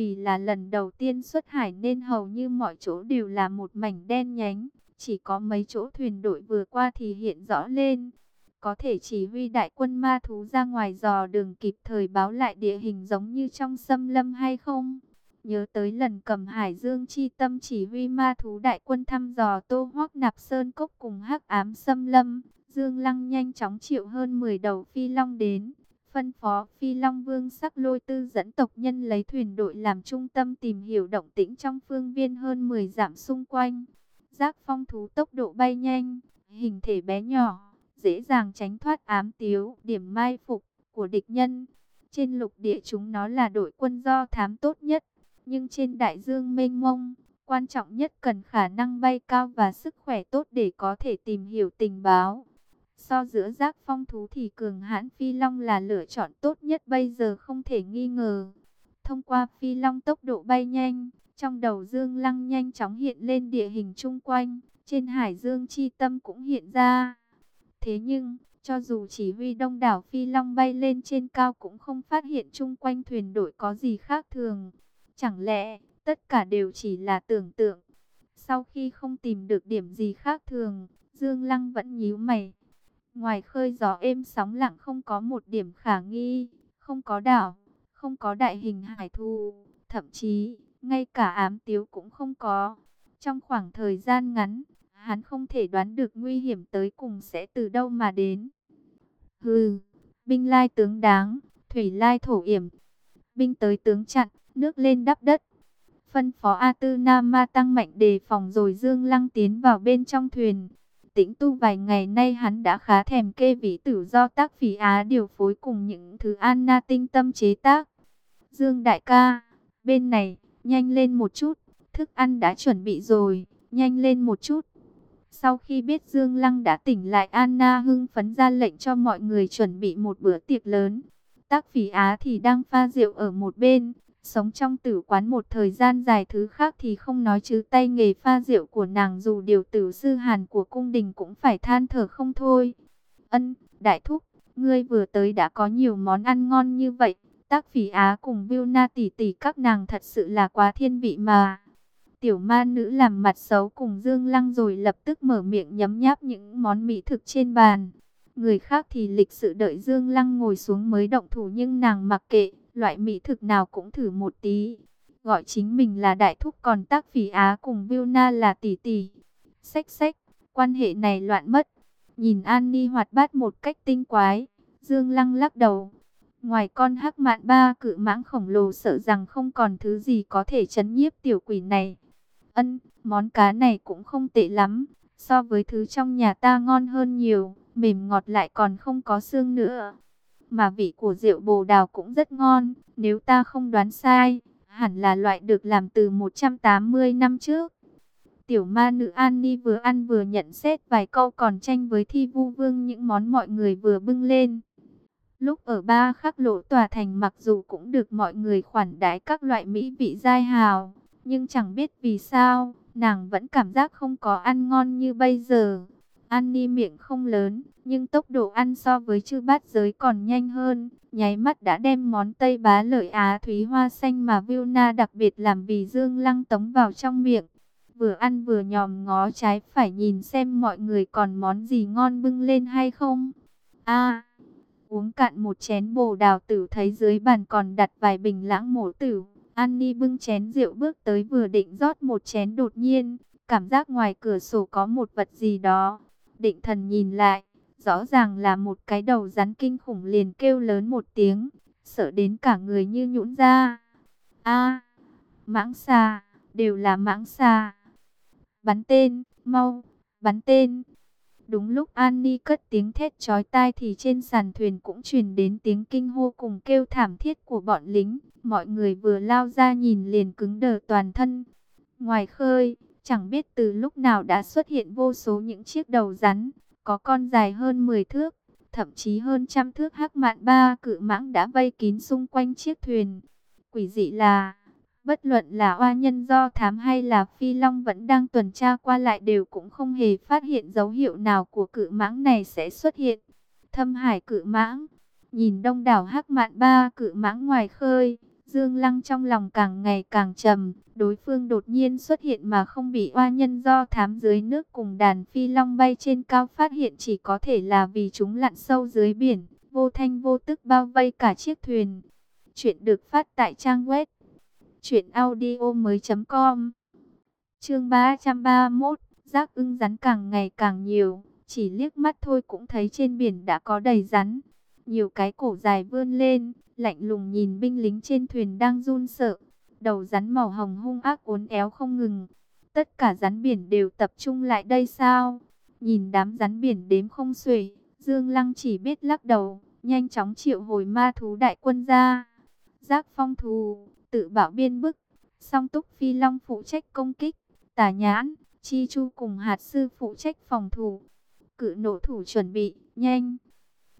Vì là lần đầu tiên xuất hải nên hầu như mọi chỗ đều là một mảnh đen nhánh. Chỉ có mấy chỗ thuyền đội vừa qua thì hiện rõ lên. Có thể chỉ huy đại quân ma thú ra ngoài dò đường kịp thời báo lại địa hình giống như trong xâm lâm hay không? Nhớ tới lần cầm Hải Dương chi tâm chỉ huy ma thú đại quân thăm dò Tô Hoắc Nạp Sơn Cốc cùng hắc ám xâm lâm, Dương Lăng nhanh chóng triệu hơn 10 đầu phi long đến, phân phó phi long vương sắc lôi tư dẫn tộc nhân lấy thuyền đội làm trung tâm tìm hiểu động tĩnh trong phương viên hơn 10 dặm xung quanh. Giác phong thú tốc độ bay nhanh, hình thể bé nhỏ, dễ dàng tránh thoát ám tiếu, điểm mai phục của địch nhân. Trên lục địa chúng nó là đội quân do thám tốt nhất, nhưng trên đại dương mênh mông, quan trọng nhất cần khả năng bay cao và sức khỏe tốt để có thể tìm hiểu tình báo. So giữa giác phong thú thì cường hãn phi long là lựa chọn tốt nhất bây giờ không thể nghi ngờ. Thông qua phi long tốc độ bay nhanh, trong đầu dương lăng nhanh chóng hiện lên địa hình chung quanh, trên hải dương chi tâm cũng hiện ra. Thế nhưng, cho dù chỉ huy đông đảo phi long bay lên trên cao cũng không phát hiện chung quanh thuyền đội có gì khác thường. Chẳng lẽ, tất cả đều chỉ là tưởng tượng. Sau khi không tìm được điểm gì khác thường, Dương Lăng vẫn nhíu mày. Ngoài khơi gió êm sóng lặng không có một điểm khả nghi, không có đảo, không có đại hình hải thù, thậm chí, ngay cả ám tiếu cũng không có. Trong khoảng thời gian ngắn, hắn không thể đoán được nguy hiểm tới cùng sẽ từ đâu mà đến. Hừ, binh lai tướng đáng, thủy lai thổ yểm, binh tới tướng chặn, nước lên đắp đất. Phân phó A Tư Nam Ma tăng mạnh đề phòng rồi Dương Lăng tiến vào bên trong thuyền. Tĩnh tu vài ngày nay hắn đã khá thèm kê vị tử do tác phỉ Á điều phối cùng những thứ Anna tinh tâm chế tác. Dương đại ca, bên này, nhanh lên một chút, thức ăn đã chuẩn bị rồi, nhanh lên một chút. Sau khi biết Dương Lăng đã tỉnh lại Anna hưng phấn ra lệnh cho mọi người chuẩn bị một bữa tiệc lớn. Tác phỉ Á thì đang pha rượu ở một bên, Sống trong tử quán một thời gian dài thứ khác thì không nói chứ tay nghề pha rượu của nàng dù điều tử sư hàn của cung đình cũng phải than thở không thôi. Ân, đại thúc, ngươi vừa tới đã có nhiều món ăn ngon như vậy. Tác phỉ Á cùng Na tỷ tỷ các nàng thật sự là quá thiên vị mà. Tiểu ma nữ làm mặt xấu cùng Dương Lăng rồi lập tức mở miệng nhấm nháp những món mỹ thực trên bàn. Người khác thì lịch sự đợi Dương Lăng ngồi xuống mới động thủ nhưng nàng mặc kệ loại mỹ thực nào cũng thử một tí. Gọi chính mình là đại thúc còn tác phỉ Á cùng Vilna là tỷ tỷ. Xách xách, quan hệ này loạn mất. Nhìn An Ni hoạt bát một cách tinh quái, Dương Lăng lắc đầu. Ngoài con hắc mạn ba cự mãng khổng lồ sợ rằng không còn thứ gì có thể chấn nhiếp tiểu quỷ này. Ân, món cá này cũng không tệ lắm, so với thứ trong nhà ta ngon hơn nhiều, mềm ngọt lại còn không có xương nữa mà vị của rượu bồ đào cũng rất ngon, nếu ta không đoán sai, hẳn là loại được làm từ 180 năm trước. Tiểu ma nữ An Ni vừa ăn vừa nhận xét vài câu còn tranh với thi vu vương những món mọi người vừa bưng lên. Lúc ở ba khắc lộ tòa thành mặc dù cũng được mọi người khoản đái các loại mỹ vị dai hào, nhưng chẳng biết vì sao, nàng vẫn cảm giác không có ăn ngon như bây giờ. An Ni miệng không lớn, nhưng tốc độ ăn so với chư bát giới còn nhanh hơn. Nháy mắt đã đem món Tây bá lợi Á Thúy Hoa Xanh mà Vilna đặc biệt làm vì Dương Lăng tống vào trong miệng. Vừa ăn vừa nhòm ngó trái phải nhìn xem mọi người còn món gì ngon bưng lên hay không. a uống cạn một chén bồ đào tử thấy dưới bàn còn đặt vài bình lãng mổ tử. An Ni bưng chén rượu bước tới vừa định rót một chén đột nhiên. Cảm giác ngoài cửa sổ có một vật gì đó Định thần nhìn lại, rõ ràng là một cái đầu rắn kinh khủng liền kêu lớn một tiếng, sợ đến cả người như nhũn ra. A, mãng xà, đều là mãng xà. Bắn tên, mau, bắn tên. Đúng lúc Annie cất tiếng thét chói tai thì trên sàn thuyền cũng truyền đến tiếng kinh hô cùng kêu thảm thiết của bọn lính. Mọi người vừa lao ra nhìn liền cứng đờ toàn thân. Ngoài khơi, Chẳng biết từ lúc nào đã xuất hiện vô số những chiếc đầu rắn, có con dài hơn 10 thước, thậm chí hơn trăm thước hắc mạn ba cự mãng đã vây kín xung quanh chiếc thuyền. Quỷ dị là, bất luận là oa nhân do thám hay là phi long vẫn đang tuần tra qua lại đều cũng không hề phát hiện dấu hiệu nào của cự mãng này sẽ xuất hiện. Thâm hải cự mãng, nhìn đông đảo hắc mạn ba cự mãng ngoài khơi, Dương Lăng trong lòng càng ngày càng trầm, đối phương đột nhiên xuất hiện mà không bị oa nhân do thám dưới nước cùng đàn phi long bay trên cao phát hiện chỉ có thể là vì chúng lặn sâu dưới biển, vô thanh vô tức bao vây cả chiếc thuyền. Chuyện được phát tại trang web truyệnaudiomoi.com. Chương 331, rác ưng rắn càng ngày càng nhiều, chỉ liếc mắt thôi cũng thấy trên biển đã có đầy rắn. Nhiều cái cổ dài vươn lên, lạnh lùng nhìn binh lính trên thuyền đang run sợ. Đầu rắn màu hồng hung ác uốn éo không ngừng. Tất cả rắn biển đều tập trung lại đây sao? Nhìn đám rắn biển đếm không xuể, Dương Lăng chỉ biết lắc đầu, nhanh chóng triệu hồi ma thú đại quân ra. Giác phong thù, tự bảo biên bức, song túc phi long phụ trách công kích, tả nhãn, chi chu cùng hạt sư phụ trách phòng thủ. Cự nổ thủ chuẩn bị, nhanh.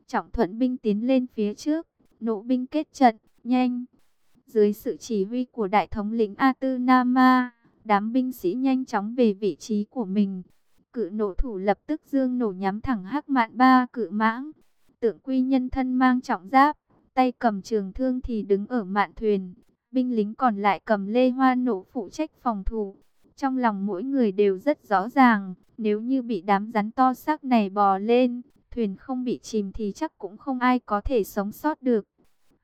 Trọng thuận binh tiến lên phía trước, nộ binh kết trận, nhanh. Dưới sự chỉ huy của đại thống lĩnh A Tư Nama, đám binh sĩ nhanh chóng về vị trí của mình. Cự nổ thủ lập tức dương nổ nhắm thẳng hắc mạn ba cự mãng. Tượng quy nhân thân mang trọng giáp, tay cầm trường thương thì đứng ở mạn thuyền. Binh lính còn lại cầm lê hoa nổ phụ trách phòng thủ. Trong lòng mỗi người đều rất rõ ràng, nếu như bị đám rắn to xác này bò lên, thuyền không bị chìm thì chắc cũng không ai có thể sống sót được.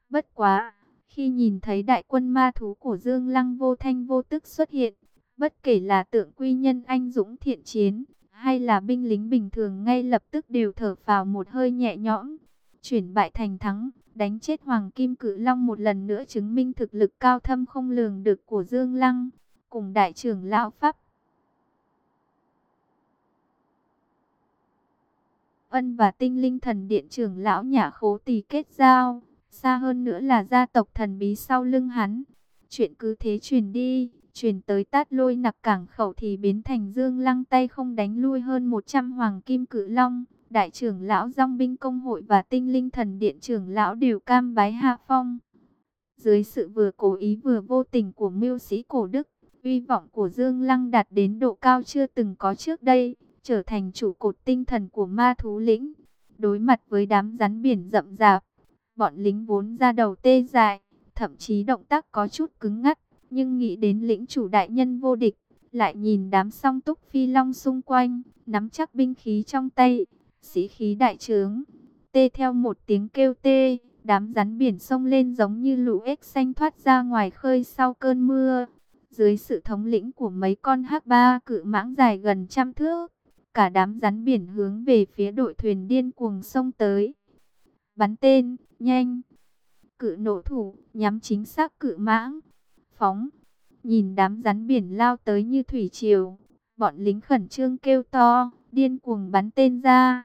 Bất quá, khi nhìn thấy đại quân ma thú của Dương Lăng vô thanh vô tức xuất hiện, bất kể là tượng quy nhân anh dũng thiện chiến, hay là binh lính bình thường ngay lập tức đều thở phào một hơi nhẹ nhõm, chuyển bại thành thắng, đánh chết Hoàng Kim Cự Long một lần nữa chứng minh thực lực cao thâm không lường được của Dương Lăng, cùng đại trưởng lão Pháp. Ân và tinh linh thần điện trưởng lão nhà khố tỳ kết giao, xa hơn nữa là gia tộc thần bí sau lưng hắn. Chuyện cứ thế truyền đi, truyền tới tát lôi nặc cảng khẩu thì biến thành dương lăng tay không đánh lui hơn 100 hoàng kim cự long. Đại trưởng lão Dòng binh công hội và tinh linh thần điện trưởng lão đều cam bái hạ phong. Dưới sự vừa cố ý vừa vô tình của mưu sĩ cổ đức, uy vọng của Dương Lăng đạt đến độ cao chưa từng có trước đây, trở thành trụ cột tinh thần của ma thú lĩnh. Đối mặt với đám rắn biển rậm rạp, bọn lính vốn ra đầu tê dại, thậm chí động tác có chút cứng ngắt, nhưng nghĩ đến lĩnh chủ đại nhân vô địch, lại nhìn đám song túc phi long xung quanh, nắm chắc binh khí trong tay, sĩ khí đại trướng. Tê theo một tiếng kêu tê, đám rắn biển sông lên giống như lũ ếch xanh thoát ra ngoài khơi sau cơn mưa. Dưới sự thống lĩnh của mấy con hắc ba cự mãng dài gần trăm thước, cả đám rắn biển hướng về phía đội thuyền điên cuồng sông tới. Bắn tên, nhanh. Cự nổ thủ, nhắm chính xác cự mãng. Phóng, nhìn đám rắn biển lao tới như thủy triều. Bọn lính khẩn trương kêu to, điên cuồng bắn tên ra.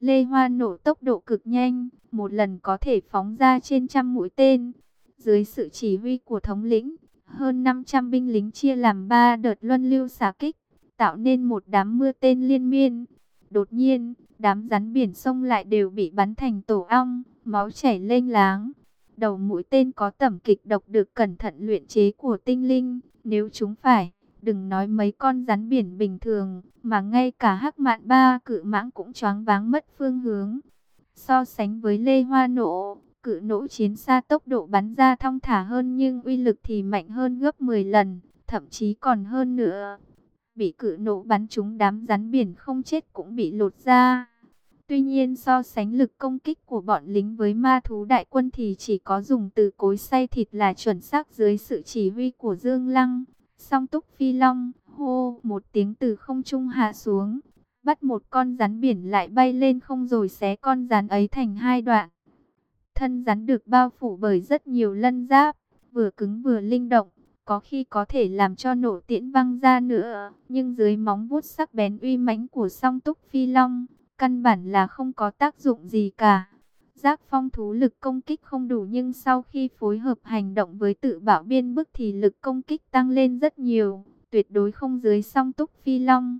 Lê Hoa nổ tốc độ cực nhanh, một lần có thể phóng ra trên trăm mũi tên. Dưới sự chỉ huy của thống lĩnh, hơn 500 binh lính chia làm 3 đợt luân lưu xả kích, tạo nên một đám mưa tên liên miên. Đột nhiên, đám rắn biển sông lại đều bị bắn thành tổ ong, máu chảy lênh láng. Đầu mũi tên có tẩm kịch độc được cẩn thận luyện chế của tinh linh, nếu chúng phải, đừng nói mấy con rắn biển bình thường, mà ngay cả hắc mạn ba cự mãng cũng choáng váng mất phương hướng. So sánh với lê hoa nổ, cự nỗ chiến xa tốc độ bắn ra thong thả hơn nhưng uy lực thì mạnh hơn gấp 10 lần, thậm chí còn hơn nữa. Bị cự nổ bắn trúng đám rắn biển không chết cũng bị lột ra. Tuy nhiên so sánh lực công kích của bọn lính với ma thú đại quân thì chỉ có dùng từ cối xay thịt là chuẩn xác dưới sự chỉ huy của Dương Lăng. Song túc phi long, hô, một tiếng từ không trung hạ xuống, bắt một con rắn biển lại bay lên không rồi xé con rắn ấy thành hai đoạn. Thân rắn được bao phủ bởi rất nhiều lân giáp, vừa cứng vừa linh động, có khi có thể làm cho nổ tiễn văng ra nữa, nhưng dưới móng vuốt sắc bén uy mãnh của song túc phi long, căn bản là không có tác dụng gì cả. Giác phong thú lực công kích không đủ nhưng sau khi phối hợp hành động với tự bảo biên bức thì lực công kích tăng lên rất nhiều, tuyệt đối không dưới song túc phi long.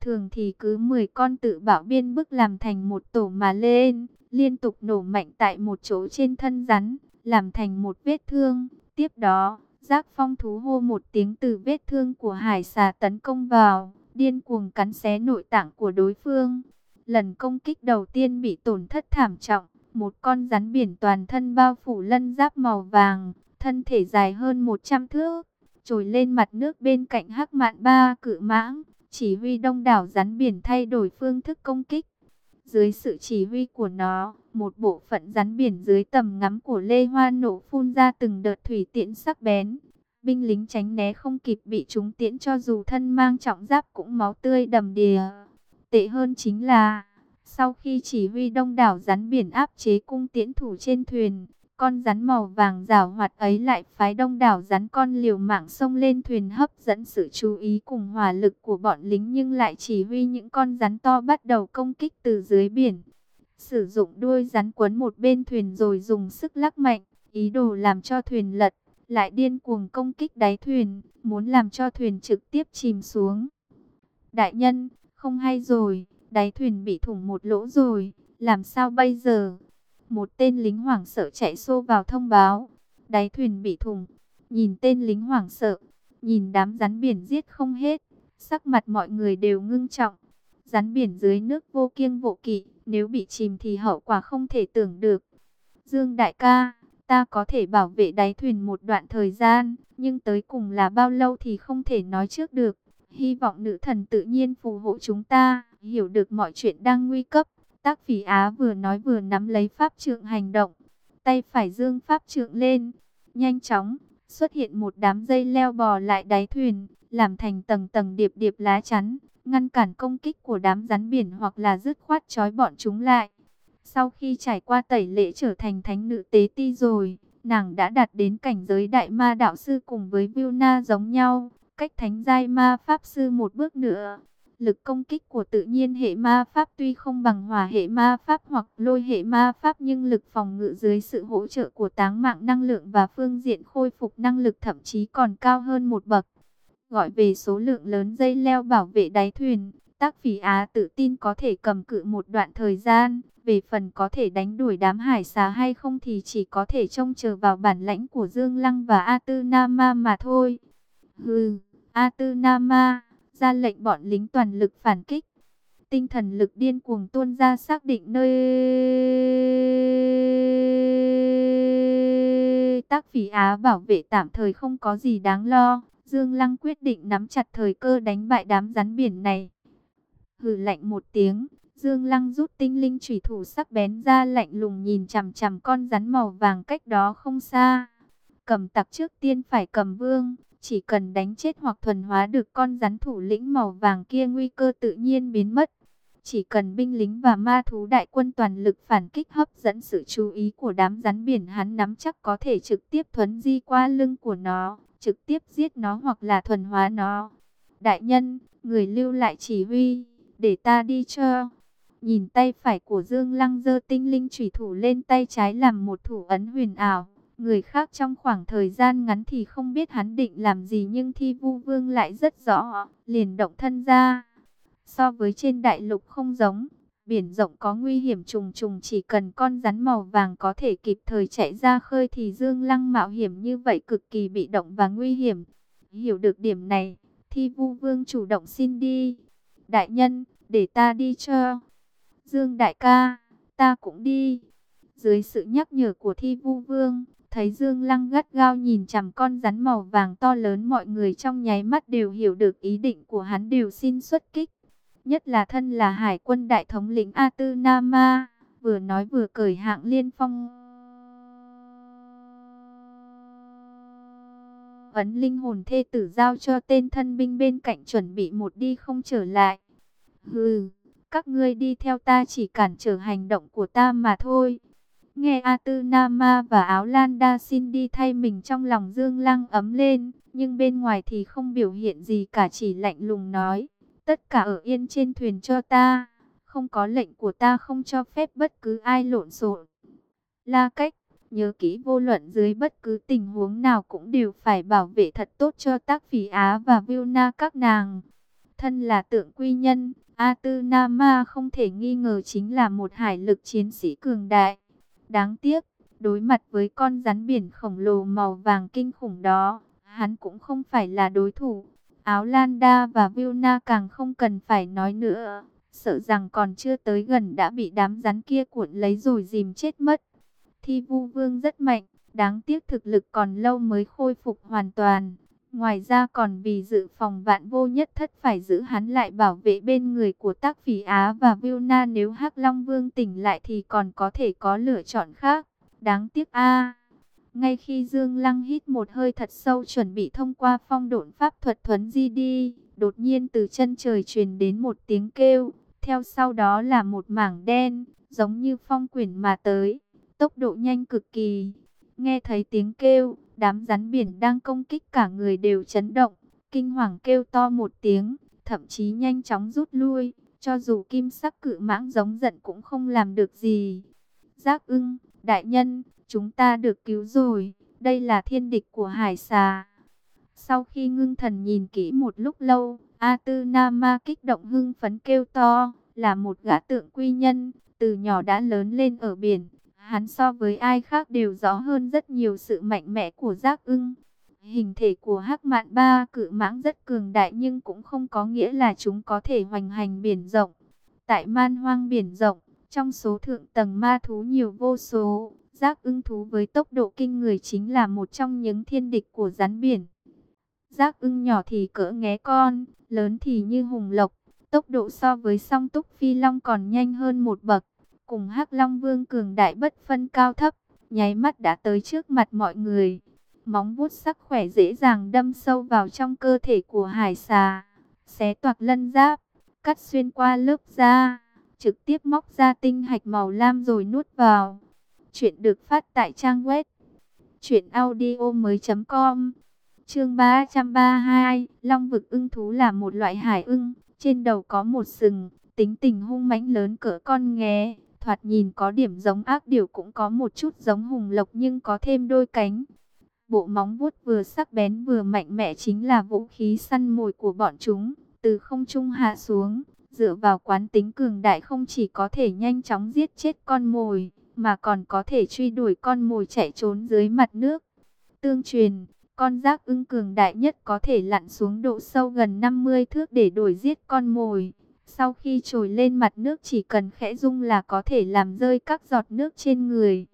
Thường thì cứ 10 con tự bảo biên bức làm thành một tổ mà lên, liên tục nổ mạnh tại một chỗ trên thân rắn, làm thành một vết thương. Tiếp đó, giác phong thú hô một tiếng từ vết thương của hải xà tấn công vào, điên cuồng cắn xé nội tạng của đối phương. Lần công kích đầu tiên bị tổn thất thảm trọng, một con rắn biển toàn thân bao phủ lân giáp màu vàng, thân thể dài hơn 100 thước, trồi lên mặt nước bên cạnh hắc mạn ba cự mãng, chỉ huy đông đảo rắn biển thay đổi phương thức công kích. Dưới sự chỉ huy của nó, một bộ phận rắn biển dưới tầm ngắm của Lê Hoa nổ phun ra từng đợt thủy tiễn sắc bén. Binh lính tránh né không kịp bị chúng tiễn cho dù thân mang trọng giáp cũng máu tươi đầm đìa. Tệ hơn chính là, sau khi chỉ huy đông đảo rắn biển áp chế cung tiễn thủ trên thuyền, con rắn màu vàng rào hoạt ấy lại phái đông đảo rắn con liều mạng xông lên thuyền hấp dẫn sự chú ý cùng hỏa lực của bọn lính nhưng lại chỉ huy những con rắn to bắt đầu công kích từ dưới biển. Sử dụng đuôi rắn quấn một bên thuyền rồi dùng sức lắc mạnh, ý đồ làm cho thuyền lật, lại điên cuồng công kích đáy thuyền, muốn làm cho thuyền trực tiếp chìm xuống. Đại nhân, không hay rồi, đáy thuyền bị thủng một lỗ rồi, làm sao bây giờ? Một tên lính hoảng sợ chạy xô vào thông báo. Đáy thuyền bị thủng. Nhìn tên lính hoảng sợ. Nhìn đám rắn biển giết không hết. Sắc mặt mọi người đều ngưng trọng. Rắn biển dưới nước vô kiêng vô kỵ. Nếu bị chìm thì hậu quả không thể tưởng được. Dương đại ca, ta có thể bảo vệ đáy thuyền một đoạn thời gian. Nhưng tới cùng là bao lâu thì không thể nói trước được. Hy vọng nữ thần tự nhiên phù hộ chúng ta, hiểu được mọi chuyện đang nguy cấp. Tác phỉ Á vừa nói vừa nắm lấy pháp trượng hành động. Tay phải dương pháp trượng lên. Nhanh chóng, xuất hiện một đám dây leo bò lại đáy thuyền, làm thành tầng tầng điệp điệp lá chắn, ngăn cản công kích của đám rắn biển hoặc là dứt khoát trói bọn chúng lại. Sau khi trải qua tẩy lễ trở thành thánh nữ tế ti rồi, nàng đã đạt đến cảnh giới đại ma đạo sư cùng với Vilna giống nhau, cách thánh giai ma pháp sư một bước nữa. Lực công kích của tự nhiên hệ ma pháp tuy không bằng hỏa hệ ma pháp hoặc lôi hệ ma pháp nhưng lực phòng ngự dưới sự hỗ trợ của táng mạng năng lượng và phương diện khôi phục năng lực thậm chí còn cao hơn một bậc. Gọi về số lượng lớn dây leo bảo vệ đáy thuyền, tác phỉ Á tự tin có thể cầm cự một đoạn thời gian. Về phần có thể đánh đuổi đám hải xà hay không thì chỉ có thể trông chờ vào bản lãnh của Dương Lăng và A Tư Nama mà thôi. Hừ, A Tư Nama ra lệnh bọn lính toàn lực phản kích. Tinh thần lực điên cuồng tuôn ra xác định nơi tác phỉ Á bảo vệ tạm thời không có gì đáng lo. Dương Lăng quyết định nắm chặt thời cơ đánh bại đám rắn biển này. Hừ lạnh một tiếng, Dương Lăng rút tinh linh chủy thủ sắc bén ra lạnh lùng nhìn chằm chằm con rắn màu vàng cách đó không xa. Cầm tặc trước tiên phải cầm vương, chỉ cần đánh chết hoặc thuần hóa được con rắn thủ lĩnh màu vàng kia nguy cơ tự nhiên biến mất. Chỉ cần binh lính và ma thú đại quân toàn lực phản kích hấp dẫn sự chú ý của đám rắn biển hắn nắm chắc có thể trực tiếp thuấn di qua lưng của nó, trực tiếp giết nó hoặc là thuần hóa nó. Đại nhân, người lưu lại chỉ huy, để ta đi cho. Nhìn tay phải của Dương Lăng dơ tinh linh chủy thủ lên tay trái làm một thủ ấn huyền ảo. Người khác trong khoảng thời gian ngắn thì không biết hắn định làm gì nhưng thi vu vương lại rất rõ, liền động thân ra. So với trên đại lục không giống, biển rộng có nguy hiểm trùng trùng chỉ cần con rắn màu vàng có thể kịp thời chạy ra khơi thì dương lăng mạo hiểm như vậy cực kỳ bị động và nguy hiểm. Hiểu được điểm này, thi vu vương chủ động xin đi. Đại nhân, để ta đi cho. Dương đại ca, ta cũng đi. Dưới sự nhắc nhở của thi vu vương, Thấy Dương Lăng gắt gao nhìn chằm con rắn màu vàng to lớn mọi người trong nháy mắt đều hiểu được ý định của hắn đều xin xuất kích. Nhất là thân là hải quân đại thống lĩnh A Tư Nama, vừa nói vừa cởi hạng liên phong. Ấn linh hồn thê tử giao cho tên thân binh bên cạnh chuẩn bị một đi không trở lại. Hừ, các ngươi đi theo ta chỉ cản trở hành động của ta mà thôi. Nghe A Tư Nama và Áo Lan Đa xin đi thay mình trong lòng Dương Lăng ấm lên, nhưng bên ngoài thì không biểu hiện gì cả chỉ lạnh lùng nói, tất cả ở yên trên thuyền cho ta, không có lệnh của ta không cho phép bất cứ ai lộn xộn. La cách, nhớ kỹ vô luận dưới bất cứ tình huống nào cũng đều phải bảo vệ thật tốt cho tác phí Á và Vilna các nàng. Thân là tượng quy nhân, A Tư Nama không thể nghi ngờ chính là một hải lực chiến sĩ cường đại Đáng tiếc, đối mặt với con rắn biển khổng lồ màu vàng kinh khủng đó, hắn cũng không phải là đối thủ. Áo Landa và Vilna càng không cần phải nói nữa, sợ rằng còn chưa tới gần đã bị đám rắn kia cuộn lấy rồi dìm chết mất. Thi vu vương rất mạnh, Đáng tiếc thực lực còn lâu mới khôi phục hoàn toàn. Ngoài ra còn vì dự phòng vạn vô nhất thất phải giữ hắn lại bảo vệ bên người của tác phỉ Á và Na nếu hắc Long Vương tỉnh lại thì còn có thể có lựa chọn khác. Đáng tiếc a Ngay khi Dương Lăng hít một hơi thật sâu chuẩn bị thông qua phong độn pháp thuật thuấn di đi, đột nhiên từ chân trời truyền đến một tiếng kêu, theo sau đó là một mảng đen, giống như phong quyển mà tới, tốc độ nhanh cực kỳ. Nghe thấy tiếng kêu, đám rắn biển đang công kích cả người đều chấn động, kinh hoàng kêu to một tiếng, thậm chí nhanh chóng rút lui, cho dù kim sắc cự mãng giống giận cũng không làm được gì. Giác ưng, đại nhân, chúng ta được cứu rồi, đây là thiên địch của hải xà. Sau khi ngưng thần nhìn kỹ một lúc lâu, A Tư na ma kích động hưng phấn kêu to, là một gã tượng quy nhân, từ nhỏ đã lớn lên ở biển. Hắn so với ai khác đều rõ hơn rất nhiều sự mạnh mẽ của giác ưng. Hình thể của hắc mạn ba cự mãng rất cường đại nhưng cũng không có nghĩa là chúng có thể hoành hành biển rộng. Tại man hoang biển rộng, trong số thượng tầng ma thú nhiều vô số, giác ưng thú với tốc độ kinh người chính là một trong những thiên địch của rắn biển. Giác ưng nhỏ thì cỡ nghé con, lớn thì như hùng lộc, tốc độ so với song túc phi long còn nhanh hơn một bậc. Cùng hắc long vương cường đại bất phân cao thấp, nháy mắt đã tới trước mặt mọi người. Móng vuốt sắc khỏe dễ dàng đâm sâu vào trong cơ thể của hải xà, xé toạc lân giáp, cắt xuyên qua lớp da, trực tiếp móc ra tinh hạch màu lam rồi nuốt vào. Chuyện được phát tại trang web truyện audio mới.com Chương 332, Long vực ưng thú là một loại hải ưng, trên đầu có một sừng, tính tình hung mãnh lớn cỡ con nghé, thoạt nhìn có điểm giống ác điểu cũng có một chút giống hùng lộc nhưng có thêm đôi cánh. Bộ móng vuốt vừa sắc bén vừa mạnh mẽ chính là vũ khí săn mồi của bọn chúng, từ không trung hạ xuống, dựa vào quán tính cường đại không chỉ có thể nhanh chóng giết chết con mồi, mà còn có thể truy đuổi con mồi chạy trốn dưới mặt nước. Tương truyền, con giác ưng cường đại nhất có thể lặn xuống độ sâu gần 50 thước để đuổi giết con mồi. Sau khi trồi lên mặt nước chỉ cần khẽ rung là có thể làm rơi các giọt nước trên người.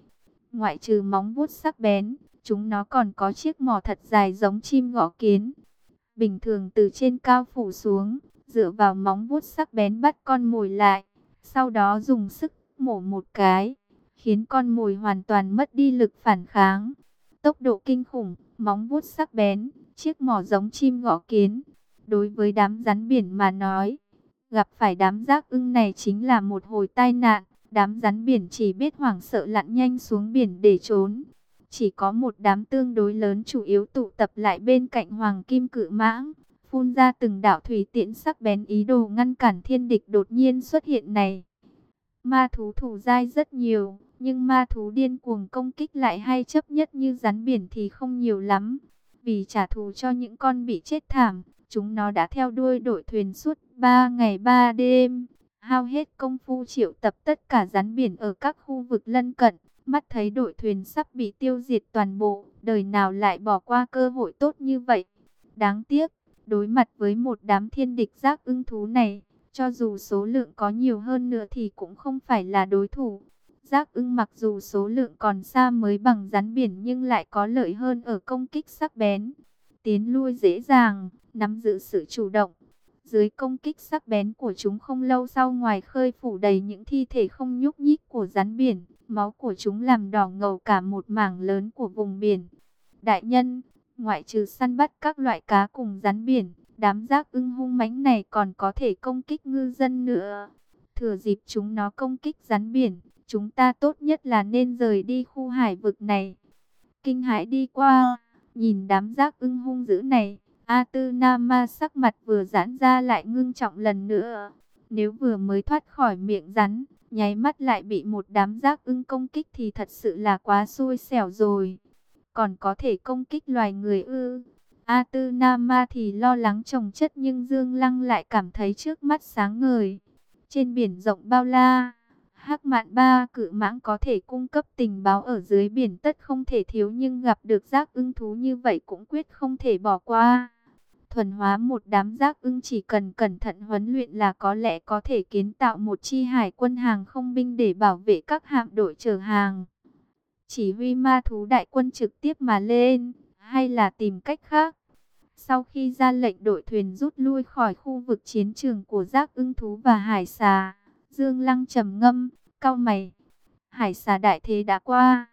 Ngoại trừ móng vuốt sắc bén, chúng nó còn có chiếc mỏ thật dài giống chim gõ kiến. Bình thường từ trên cao phủ xuống, dựa vào móng vuốt sắc bén bắt con mồi lại. Sau đó dùng sức mổ một cái, khiến con mồi hoàn toàn mất đi lực phản kháng. Tốc độ kinh khủng, móng vuốt sắc bén, chiếc mỏ giống chim gõ kiến. Đối với đám rắn biển mà nói, gặp phải đám giác ưng này chính là một hồi tai nạn. Đám rắn biển chỉ biết hoảng sợ lặn nhanh xuống biển để trốn. Chỉ có một đám tương đối lớn chủ yếu tụ tập lại bên cạnh hoàng kim cự mãng. Phun ra từng đảo thủy tiễn sắc bén ý đồ ngăn cản thiên địch đột nhiên xuất hiện này. Ma thú thủ dai rất nhiều, nhưng ma thú điên cuồng công kích lại hay chấp nhất như rắn biển thì không nhiều lắm. Vì trả thù cho những con bị chết thảm, chúng nó đã theo đuôi đội thuyền suốt 3 ngày 3 đêm. Hao hết công phu triệu tập tất cả rắn biển ở các khu vực lân cận. Mắt thấy đội thuyền sắp bị tiêu diệt toàn bộ, đời nào lại bỏ qua cơ hội tốt như vậy. Đáng tiếc, đối mặt với một đám thiên địch giác ưng thú này, cho dù số lượng có nhiều hơn nữa thì cũng không phải là đối thủ. Giác ưng mặc dù số lượng còn xa mới bằng rắn biển nhưng lại có lợi hơn ở công kích sắc bén. Tiến lui dễ dàng, nắm giữ sự chủ động. Dưới công kích sắc bén của chúng không lâu sau ngoài khơi phủ đầy những thi thể không nhúc nhích của rắn biển. Máu của chúng làm đỏ ngầu cả một mảng lớn của vùng biển. Đại nhân, ngoại trừ săn bắt các loại cá cùng rắn biển, đám giác ưng hung mãnh này còn có thể công kích ngư dân nữa. Thừa dịp chúng nó công kích rắn biển, chúng ta tốt nhất là nên rời đi khu hải vực này. Kinh hãi đi qua, nhìn đám giác ưng hung dữ này, A Tư Nama sắc mặt vừa giãn ra lại ngưng trọng lần nữa. Nếu vừa mới thoát khỏi miệng rắn, nháy mắt lại bị một đám giác ưng công kích thì thật sự là quá xui xẻo rồi. Còn có thể công kích loài người ư. A Tư Nama thì lo lắng trồng chất nhưng Dương Lăng lại cảm thấy trước mắt sáng ngời. Trên biển rộng bao la Hắc mạn ba cự mãng có thể cung cấp tình báo ở dưới biển tất không thể thiếu nhưng gặp được giác ưng thú như vậy cũng quyết không thể bỏ qua. Thuần hóa một đám giác ưng chỉ cần cẩn thận huấn luyện là có lẽ có thể kiến tạo một chi hải quân hàng không binh để bảo vệ các hạm đội chở hàng. chỉ huy ma thú đại quân trực tiếp mà lên, hay là tìm cách khác. Sau khi ra lệnh đội thuyền rút lui khỏi khu vực chiến trường của giác ưng thú và hải xà, Dương Lăng trầm ngâm, cao mày. Hải xà đại thế đã qua,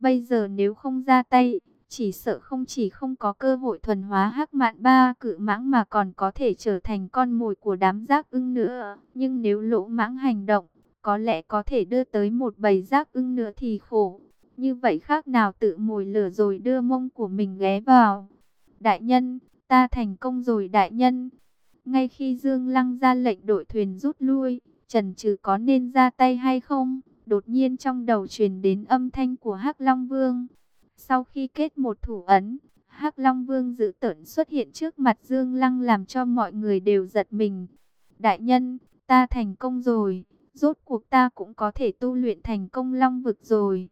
bây giờ nếu không ra tay, chỉ sợ không chỉ không có cơ hội thuần hóa hắc mạn ba cự mãng mà còn có thể trở thành con mồi của đám giác ưng nữa. Nhưng nếu lỗ mãng hành động, có lẽ có thể đưa tới một bầy giác ưng nữa thì khổ. Như vậy khác nào tự mồi lửa rồi đưa mông của mình ghé vào. Đại nhân, ta thành công rồi đại nhân. Ngay khi Dương Lăng ra lệnh đội thuyền rút lui, Trần Trừ có nên ra tay hay không? Đột nhiên trong đầu truyền đến âm thanh của Hắc Long Vương. Sau khi kết một thủ ấn, Hắc Long Vương dự tợn xuất hiện trước mặt Dương Lăng làm cho mọi người đều giật mình. Đại nhân, ta thành công rồi, rốt cuộc ta cũng có thể tu luyện thành công Long vực rồi.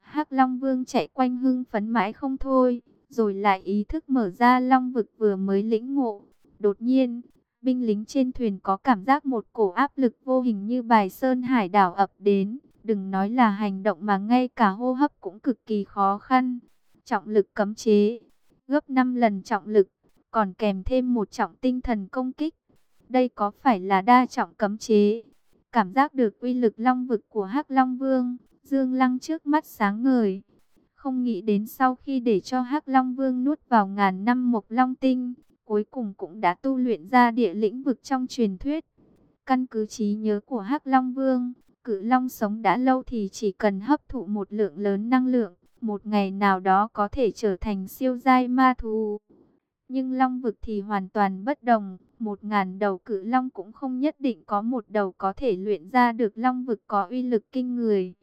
Hắc Long Vương chạy quanh hưng phấn mãi không thôi, rồi lại ý thức mở ra Long vực vừa mới lĩnh ngộ. Đột nhiên, binh lính trên thuyền có cảm giác một cổ áp lực vô hình như bài sơn hải đảo ập đến. Đừng nói là hành động mà ngay cả hô hấp cũng cực kỳ khó khăn. Trọng lực cấm chế, gấp 5 lần trọng lực, còn kèm thêm một trọng tinh thần công kích. Đây có phải là đa trọng cấm chế? Cảm giác được uy lực long vực của Hắc Long Vương, Dương Lăng trước mắt sáng ngời. Không nghĩ đến sau khi để cho Hắc Long Vương nuốt vào ngàn năm mộc long tinh, cuối cùng cũng đã tu luyện ra địa lĩnh vực trong truyền thuyết. Căn cứ trí nhớ của Hắc Long Vương, cự long sống đã lâu thì chỉ cần hấp thụ một lượng lớn năng lượng, một ngày nào đó có thể trở thành siêu giai ma thú. Nhưng long vực thì hoàn toàn bất đồng, một ngàn đầu cự long cũng không nhất định có một đầu có thể luyện ra được long vực có uy lực kinh người.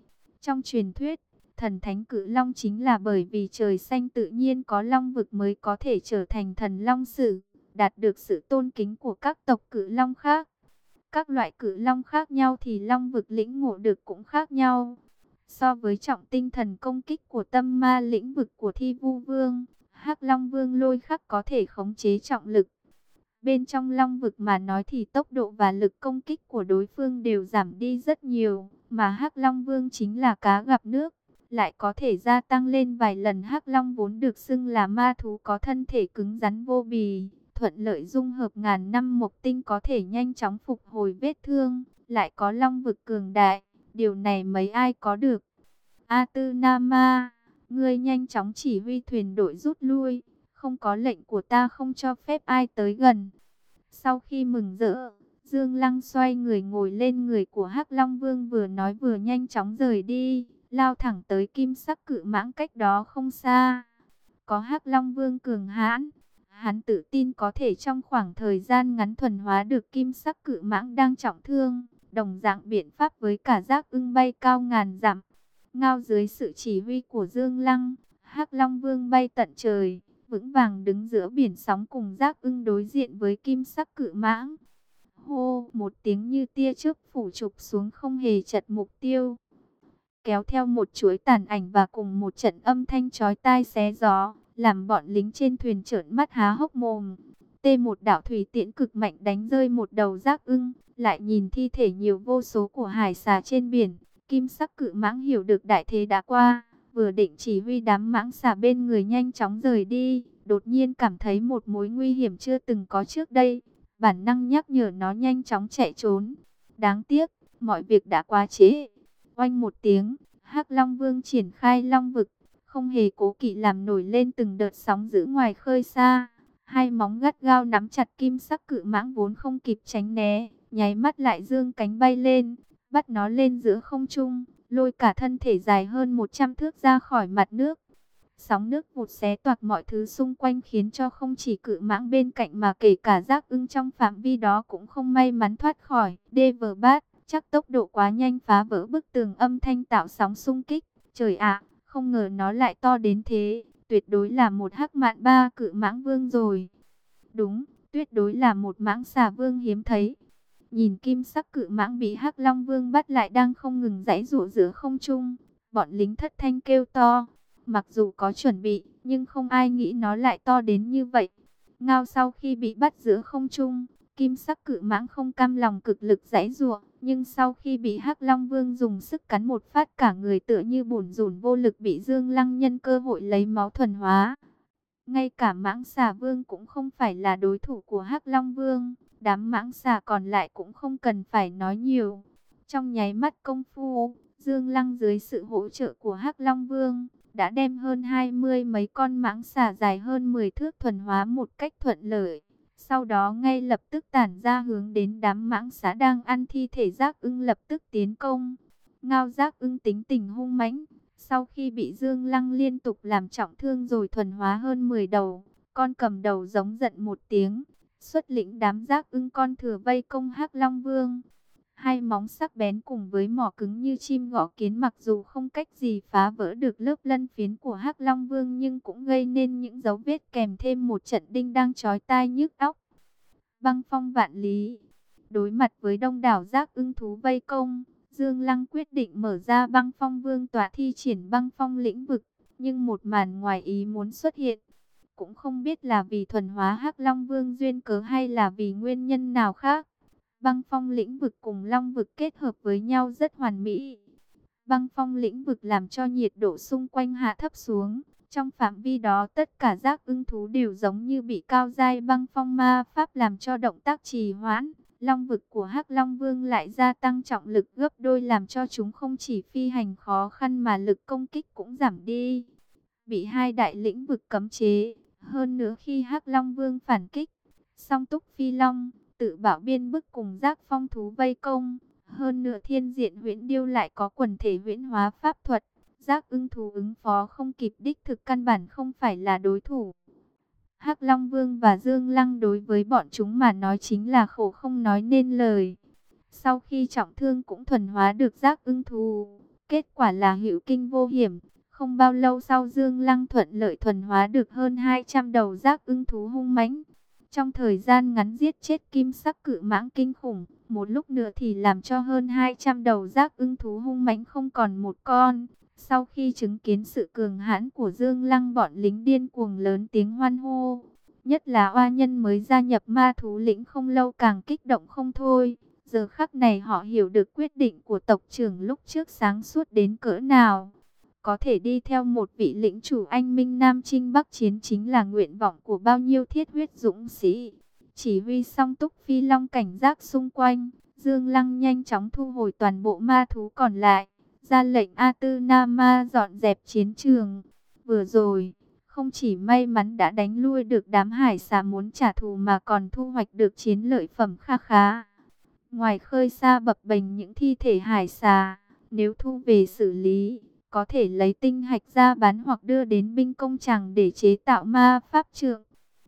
Trong truyền thuyết, thần thánh cự long chính là bởi vì trời xanh tự nhiên có long vực mới có thể trở thành thần long sử, đạt được sự tôn kính của các tộc cự long khác. Các loại cự long khác nhau thì long vực lĩnh ngộ được cũng khác nhau. So với trọng tinh thần công kích của tâm ma lĩnh vực của thi vu vương, hắc long vương lôi khắc có thể khống chế trọng lực. Bên trong long vực mà nói thì tốc độ và lực công kích của đối phương đều giảm đi rất nhiều, mà hắc long vương chính là cá gặp nước, lại có thể gia tăng lên vài lần hắc long vốn được xưng là ma thú có thân thể cứng rắn vô bì thuận lợi dung hợp ngàn năm mộc tinh có thể nhanh chóng phục hồi vết thương, lại có long vực cường đại, điều này mấy ai có được. A Tư Nama, ngươi nhanh chóng chỉ huy thuyền đội rút lui, không có lệnh của ta không cho phép ai tới gần. Sau khi mừng rỡ, Dương Lăng xoay người ngồi lên người của Hắc Long Vương vừa nói vừa nhanh chóng rời đi, lao thẳng tới kim sắc cự mãng cách đó không xa. Có Hắc Long Vương cường hãn, Hắn tự tin có thể trong khoảng thời gian ngắn thuần hóa được kim sắc cự mãng đang trọng thương, đồng dạng biện pháp với cả giác ưng bay cao ngàn dặm. Ngao dưới sự chỉ huy của Dương Lăng, hắc Long Vương bay tận trời, vững vàng đứng giữa biển sóng cùng giác ưng đối diện với kim sắc cự mãng. Hô, một tiếng như tia chớp phủ trục xuống không hề chật mục tiêu. Kéo theo một chuỗi tàn ảnh và cùng một trận âm thanh chói tai xé gió, làm bọn lính trên thuyền trợn mắt há hốc mồm. Tê một đảo thủy tiễn cực mạnh đánh rơi một đầu rác ưng, lại nhìn thi thể nhiều vô số của hải xà trên biển. Kim sắc cự mãng hiểu được đại thế đã qua, vừa định chỉ huy đám mãng xà bên người nhanh chóng rời đi, đột nhiên cảm thấy một mối nguy hiểm chưa từng có trước đây. Bản năng nhắc nhở nó nhanh chóng chạy trốn. Đáng tiếc, mọi việc đã quá chế. Oanh một tiếng, hắc Long Vương triển khai long vực, không hề cố kỵ làm nổi lên từng đợt sóng dữ ngoài khơi xa. Hai móng gắt gao nắm chặt kim sắc cự mãng vốn không kịp tránh né, nháy mắt lại dương cánh bay lên, bắt nó lên giữa không trung, lôi cả thân thể dài hơn 100 thước ra khỏi mặt nước. Sóng nước vụt xé toạc mọi thứ xung quanh khiến cho không chỉ cự mãng bên cạnh mà kể cả giác ưng trong phạm vi đó cũng không may mắn thoát khỏi. Đê vờ bát, chắc tốc độ quá nhanh phá vỡ bức tường âm thanh tạo sóng xung kích. Trời ạ, không ngờ nó lại to đến thế, tuyệt đối là một hắc mạn ba cự mãng vương rồi. Đúng, tuyệt đối là một mãng xà vương hiếm thấy. Nhìn kim sắc cự mãng bị hắc long vương bắt lại đang không ngừng giãy giụa giữa không trung. Bọn lính thất thanh kêu to. Mặc dù có chuẩn bị, nhưng không ai nghĩ nó lại to đến như vậy. Ngao sau khi bị bắt giữa không trung, Kim sắc cự mãng không cam lòng cực lực giãy giụa, nhưng sau khi bị Hắc Long Vương dùng sức cắn một phát cả người tựa như bùn rủn vô lực bị Dương Lăng nhân cơ hội lấy máu thuần hóa. Ngay cả mãng xà vương cũng không phải là đối thủ của Hắc Long Vương, đám mãng xà còn lại cũng không cần phải nói nhiều. Trong nháy mắt công phu, Dương Lăng dưới sự hỗ trợ của Hắc Long Vương, đã đem hơn hai mươi mấy con mãng xà dài hơn 10 thước thuần hóa một cách thuận lợi. Sau đó ngay lập tức tản ra hướng đến đám mãng xá đang ăn thi thể giác ưng lập tức tiến công. Ngao giác ưng tính tình hung mãnh, sau khi bị Dương Lăng liên tục làm trọng thương rồi thuần hóa hơn 10 đầu, con cầm đầu giống giận một tiếng, xuất lĩnh đám giác ưng con thừa vây công hắc Long Vương. Hai móng sắc bén cùng với mỏ cứng như chim gõ kiến mặc dù không cách gì phá vỡ được lớp lân phiến của hắc Long Vương nhưng cũng gây nên những dấu vết kèm thêm một trận đinh đang chói tai nhức óc. Băng phong vạn lý, đối mặt với đông đảo giác ưng thú vây công, Dương Lăng quyết định mở ra băng phong vương tòa thi triển băng phong lĩnh vực, nhưng một màn ngoài ý muốn xuất hiện. Cũng không biết là vì thuần hóa hắc Long Vương duyên cớ hay là vì nguyên nhân nào khác. Băng phong lĩnh vực cùng long vực kết hợp với nhau rất hoàn mỹ. Băng phong lĩnh vực làm cho nhiệt độ xung quanh hạ thấp xuống. Trong phạm vi đó tất cả giác ưng thú đều giống như bị cao dai băng phong ma pháp làm cho động tác trì hoãn. Long vực của hắc Long Vương lại gia tăng trọng lực gấp đôi làm cho chúng không chỉ phi hành khó khăn mà lực công kích cũng giảm đi. Bị hai đại lĩnh vực cấm chế, hơn nữa khi hắc Long Vương phản kích, song túc phi long, tự bảo biên bức cùng giác phong thú vây công. Hơn nữa thiên diện huyễn điêu lại có quần thể huyễn hóa pháp thuật. Giác ưng thú ứng phó không kịp đích thực căn bản không phải là đối thủ. hắc Long Vương và Dương Lăng đối với bọn chúng mà nói chính là khổ không nói nên lời. Sau khi trọng thương cũng thuần hóa được giác ưng thú. Kết quả là hữu kinh vô hiểm. Không bao lâu sau Dương Lăng thuận lợi thuần hóa được hơn 200 đầu giác ưng thú hung mãnh. Trong thời gian ngắn giết chết kim sắc cự mãng kinh khủng, một lúc nữa thì làm cho hơn 200 đầu giác ưng thú hung mãnh không còn một con. Sau khi chứng kiến sự cường hãn của Dương Lăng bọn lính điên cuồng lớn tiếng hoan hô. Nhất là oa nhân mới gia nhập ma thú lĩnh không lâu càng kích động không thôi. Giờ khắc này họ hiểu được quyết định của tộc trưởng lúc trước sáng suốt đến cỡ nào. Có thể đi theo một vị lĩnh chủ anh Minh Nam Trinh Bắc Chiến chính là nguyện vọng của bao nhiêu thiết huyết dũng sĩ. Chỉ huy song túc phi long cảnh giác xung quanh, Dương Lăng nhanh chóng thu hồi toàn bộ ma thú còn lại. Ra lệnh A Tư Nama dọn dẹp chiến trường. Vừa rồi, không chỉ may mắn đã đánh lui được đám hải xà muốn trả thù mà còn thu hoạch được chiến lợi phẩm kha khá. Ngoài khơi xa bập bềnh những thi thể hải xà, nếu thu về xử lý, có thể lấy tinh hạch ra bán hoặc đưa đến binh công chẳng để chế tạo ma pháp trượng.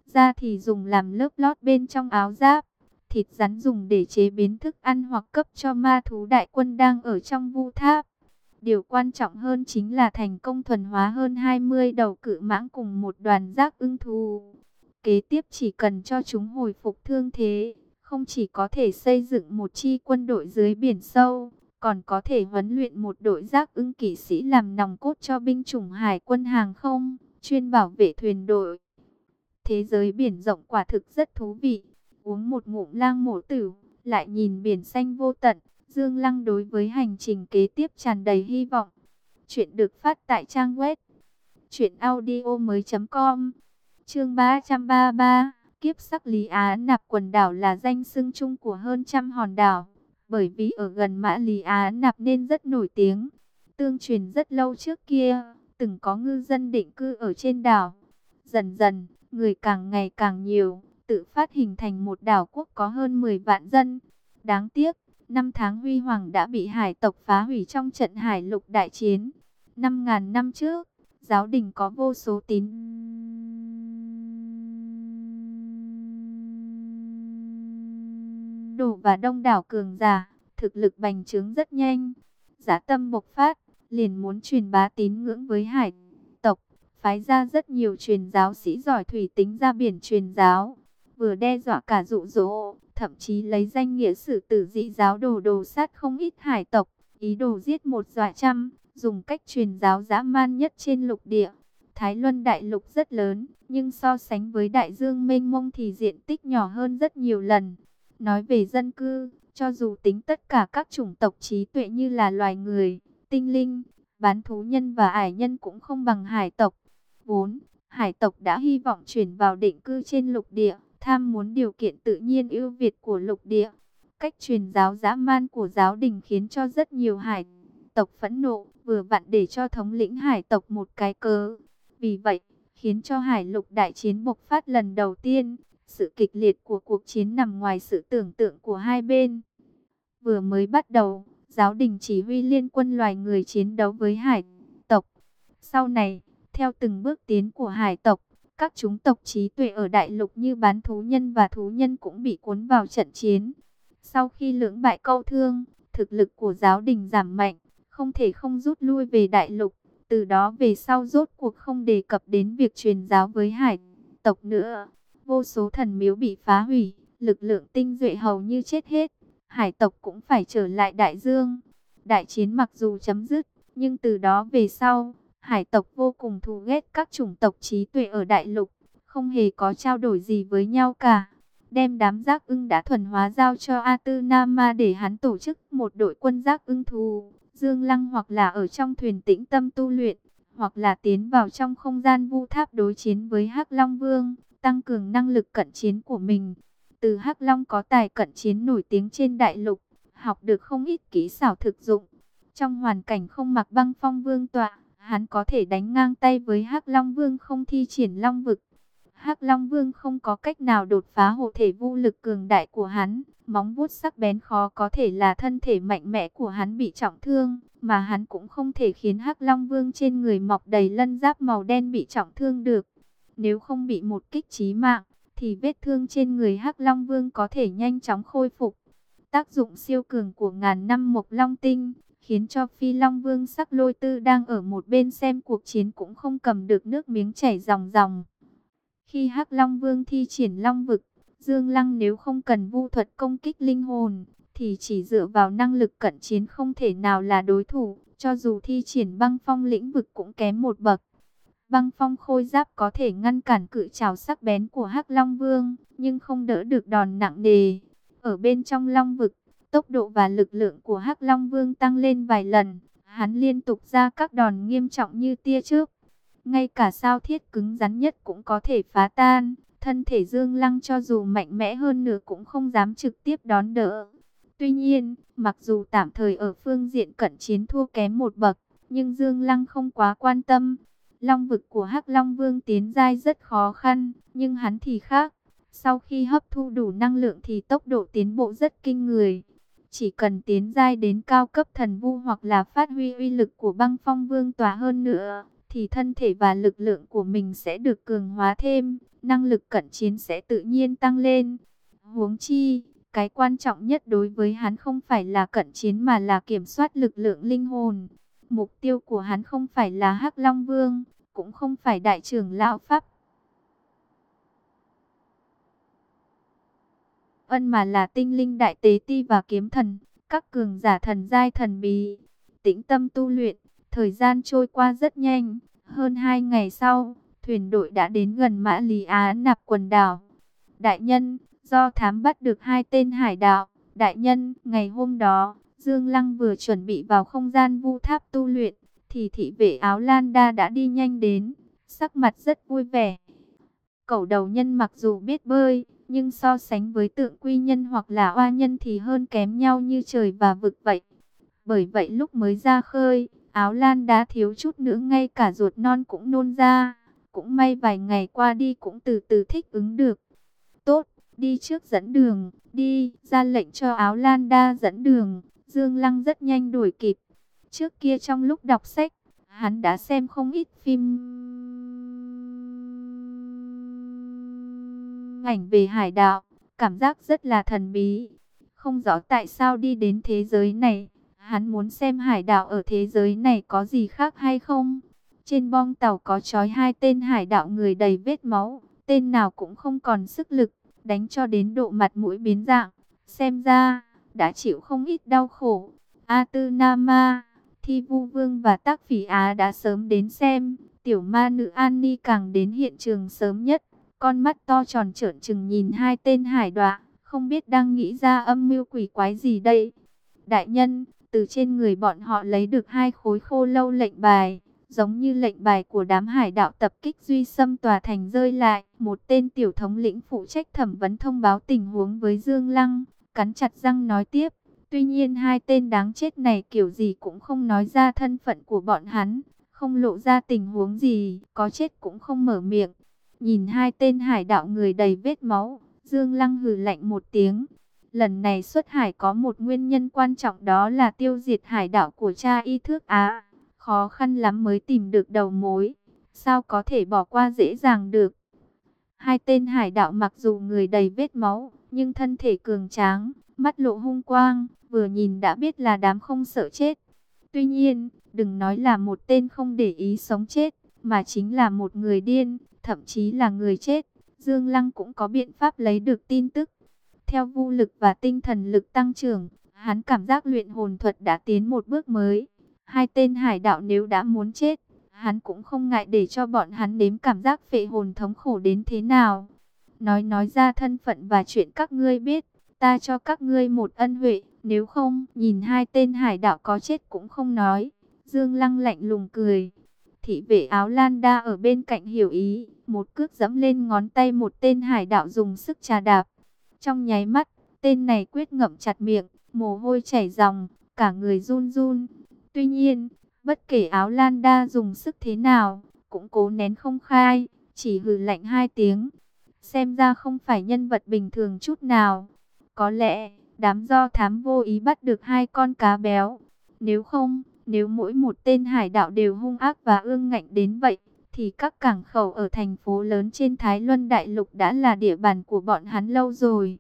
Da thì dùng làm lớp lót bên trong áo giáp. Thịt rắn dùng để chế biến thức ăn hoặc cấp cho ma thú đại quân đang ở trong vu tháp. Điều quan trọng hơn chính là thành công thuần hóa hơn 20 đầu cự mãng cùng một đoàn giác ưng thú. Kế tiếp chỉ cần cho chúng hồi phục thương thế, không chỉ có thể xây dựng một chi quân đội dưới biển sâu, còn có thể huấn luyện một đội giác ưng kỵ sĩ làm nòng cốt cho binh chủng hải quân hàng không, chuyên bảo vệ thuyền đội. Thế giới biển rộng quả thực rất thú vị. Uống một ngụm lang mổ tử, lại nhìn biển xanh vô tận. Dương Lăng đối với hành trình kế tiếp tràn đầy hy vọng. Chuyện được phát tại trang web truyệnaudiomoi.com. Chương 333, kiếp sắc Lý Á Nạp quần đảo là danh xưng chung của hơn trăm hòn đảo bởi vì ở gần Mã Lý Á Nạp nên rất nổi tiếng. Tương truyền rất lâu trước kia, từng có ngư dân định cư ở trên đảo. Dần dần, người càng ngày càng nhiều, tự phát hình thành một đảo quốc có hơn 10 vạn dân. Đáng tiếc, năm tháng huy hoàng đã bị hải tộc phá hủy trong trận hải lục đại chiến. 5.000 năm trước, giáo đình có vô số tín đồ và đông đảo cường giả, thực lực bành trướng rất nhanh. giả tâm bộc phát, liền muốn truyền bá tín ngưỡng với hải tộc, phái ra rất nhiều truyền giáo sĩ giỏi thủy tính ra biển truyền giáo, vừa đe dọa cả dụ dỗ, thậm chí lấy danh nghĩa sử tử dị giáo đồ đồ sát không ít hải tộc, ý đồ giết một dọa trăm, dùng cách truyền giáo dã man nhất trên lục địa. Thái Luân Đại Lục rất lớn, nhưng so sánh với Đại Dương mênh mông thì diện tích nhỏ hơn rất nhiều lần. Nói về dân cư, cho dù tính tất cả các chủng tộc trí tuệ như là loài người, tinh linh, bán thú nhân và ải nhân cũng không bằng hải tộc. 4. Hải tộc đã hy vọng chuyển vào định cư trên lục địa, tham muốn điều kiện tự nhiên ưu việt của lục địa. Cách truyền giáo dã man của giáo đình khiến cho rất nhiều hải tộc phẫn nộ, vừa vặn để cho thống lĩnh hải tộc một cái cớ. Vì vậy, khiến cho hải lục đại chiến bộc phát lần đầu tiên, sự kịch liệt của cuộc chiến nằm ngoài sự tưởng tượng của hai bên. Vừa mới bắt đầu, giáo đình chỉ huy liên quân loài người chiến đấu với hải tộc. Sau này, theo từng bước tiến của hải tộc, các chúng tộc trí tuệ ở đại lục như bán thú nhân và thú nhân cũng bị cuốn vào trận chiến. Sau khi lưỡng bại câu thương, thực lực của giáo đình giảm mạnh, không thể không rút lui về đại lục. Từ đó về sau rốt cuộc không đề cập đến việc truyền giáo với hải tộc nữa. Vô số thần miếu bị phá hủy, lực lượng tinh duệ hầu như chết hết. Hải tộc cũng phải trở lại đại dương. Đại chiến mặc dù chấm dứt, nhưng từ đó về sau, hải tộc vô cùng thù ghét các chủng tộc trí tuệ ở đại lục, không hề có trao đổi gì với nhau cả. Đem đám giác ưng đã thuần hóa giao cho A Tư Nama để hắn tổ chức một đội quân giác ưng thù. Dương Lăng hoặc là ở trong thuyền tĩnh tâm tu luyện, hoặc là tiến vào trong không gian vu tháp đối chiến với Hắc Long Vương, tăng cường năng lực cận chiến của mình. Từ Hắc Long có tài cận chiến nổi tiếng trên đại lục, học được không ít kỹ xảo thực dụng. Trong hoàn cảnh không mặc băng phong vương tọa, hắn có thể đánh ngang tay với Hắc Long Vương không thi triển long vực. Hắc Long Vương không có cách nào đột phá hộ thể vô lực cường đại của hắn, móng vuốt sắc bén khó có thể là thân thể mạnh mẽ của hắn bị trọng thương, mà hắn cũng không thể khiến Hắc Long Vương trên người mọc đầy lân giáp màu đen bị trọng thương được. Nếu không bị một kích chí mạng, thì vết thương trên người Hắc Long Vương có thể nhanh chóng khôi phục. Tác dụng siêu cường của ngàn năm mộc long tinh, khiến cho Phi Long Vương sắc lôi tư đang ở một bên xem cuộc chiến cũng không cầm được nước miếng chảy ròng ròng. Khi Hắc Long Vương thi triển long vực, Dương Lăng nếu không cần vu thuật công kích linh hồn, thì chỉ dựa vào năng lực cận chiến không thể nào là đối thủ, cho dù thi triển băng phong lĩnh vực cũng kém một bậc. Băng phong khôi giáp có thể ngăn cản cự trào sắc bén của Hắc Long Vương, nhưng không đỡ được đòn nặng nề. Ở bên trong long vực, tốc độ và lực lượng của Hắc Long Vương tăng lên vài lần, hắn liên tục ra các đòn nghiêm trọng như tia trước. Ngay cả sao thiết cứng rắn nhất cũng có thể phá tan, thân thể Dương Lăng cho dù mạnh mẽ hơn nữa cũng không dám trực tiếp đón đỡ. Tuy nhiên, mặc dù tạm thời ở phương diện cận chiến thua kém một bậc, nhưng Dương Lăng không quá quan tâm. Long vực của Hắc Long Vương tiến giai rất khó khăn, nhưng hắn thì khác. Sau khi hấp thu đủ năng lượng thì tốc độ tiến bộ rất kinh người. Chỉ cần tiến giai đến cao cấp thần vu hoặc là phát huy uy lực của băng phong vương tỏa hơn nữa, thì thân thể và lực lượng của mình sẽ được cường hóa thêm, năng lực cận chiến sẽ tự nhiên tăng lên. Huống chi, cái quan trọng nhất đối với hắn không phải là cận chiến mà là kiểm soát lực lượng linh hồn. Mục tiêu của hắn không phải là Hắc Long Vương, cũng không phải đại trưởng lão Pháp. Ân mà là tinh linh đại tế ti và kiếm thần, các cường giả thần giai thần bí. Tĩnh tâm tu luyện, thời gian trôi qua rất nhanh. Hơn hai ngày sau, thuyền đội đã đến gần Mã Lý Á nạp quần đảo. Đại nhân, do thám bắt được hai tên hải đạo. Đại nhân, ngày hôm đó, Dương Lăng vừa chuẩn bị vào không gian vu tháp tu luyện, thì thị vệ áo Lan Đa đã đi nhanh đến, sắc mặt rất vui vẻ. Cẩu đầu nhân mặc dù biết bơi, nhưng so sánh với tượng quy nhân hoặc là oa nhân thì hơn kém nhau như trời và vực vậy. Bởi vậy lúc mới ra khơi, áo Lan Đa thiếu chút nữa ngay cả ruột non cũng nôn ra. Cũng may vài ngày qua đi cũng từ từ thích ứng được. Tốt, đi trước dẫn đường, đi, ra lệnh cho áo Lan Đa dẫn đường. Dương Lăng rất nhanh đuổi kịp. Trước kia trong lúc đọc sách, hắn đã xem không ít phim ảnh về hải đạo, cảm giác rất là thần bí. Không rõ tại sao đi đến thế giới này, hắn muốn xem hải đạo ở thế giới này có gì khác hay không. Trên bong tàu có trói hai tên hải đạo người đầy vết máu, tên nào cũng không còn sức lực, đánh cho đến độ mặt mũi biến dạng. Xem ra, đã chịu không ít đau khổ. A Tư Nama, Thi Vu Vương và Tác Phỉ Á đã sớm đến xem. Tiểu ma nữ An Ni càng đến hiện trường sớm nhất. Con mắt to tròn trợn trừng nhìn hai tên hải đoạ, không biết đang nghĩ ra âm mưu quỷ quái gì đây. Đại nhân, từ trên người bọn họ lấy được hai khối khô lâu lệnh bài, giống như lệnh bài của đám hải đạo tập kích duy xâm tòa thành rơi lại. Một tên tiểu thống lĩnh phụ trách thẩm vấn thông báo tình huống với Dương Lăng, cắn chặt răng nói tiếp. Tuy nhiên hai tên đáng chết này kiểu gì cũng không nói ra thân phận của bọn hắn, không lộ ra tình huống gì, có chết cũng không mở miệng. Nhìn hai tên hải đạo người đầy vết máu, Dương Lăng hừ lạnh một tiếng. Lần này xuất hải có một nguyên nhân quan trọng đó là tiêu diệt hải đạo của cha y thước Á. Khó khăn lắm mới tìm được đầu mối. Sao có thể bỏ qua dễ dàng được? Hai tên hải đạo mặc dù người đầy vết máu, nhưng thân thể cường tráng, mắt lộ hung quang, vừa nhìn đã biết là đám không sợ chết. Tuy nhiên, đừng nói là một tên không để ý sống chết, mà chính là một người điên, thậm chí là người chết. Dương Lăng cũng có biện pháp lấy được tin tức. Theo vô lực và tinh thần lực tăng trưởng, hắn cảm giác luyện hồn thuật đã tiến một bước mới. Hai tên hải đạo nếu đã muốn chết, hắn cũng không ngại để cho bọn hắn nếm cảm giác phệ hồn thống khổ đến thế nào. Nói nói ra thân phận và chuyện các ngươi biết, ta cho các ngươi một ân huệ, nếu không, nhìn hai tên hải đạo có chết cũng không nói. Dương Lăng lạnh lùng cười. Thị vệ áo lan đa ở bên cạnh hiểu ý, một cước dẫm lên ngón tay một tên hải đạo dùng sức trà đạp. Trong nháy mắt, tên này quyết ngậm chặt miệng, mồ hôi chảy ròng, cả người run run. Tuy nhiên, bất kể áo lan đa dùng sức thế nào, cũng cố nén không khai, chỉ hừ lạnh hai tiếng. Xem ra không phải nhân vật bình thường chút nào. Có lẽ, đám do thám vô ý bắt được hai con cá béo. Nếu không, nếu mỗi một tên hải đạo đều hung ác và ương ngạnh đến vậy, thì các cảng khẩu ở thành phố lớn trên Thái Luân Đại Lục đã là địa bàn của bọn hắn lâu rồi.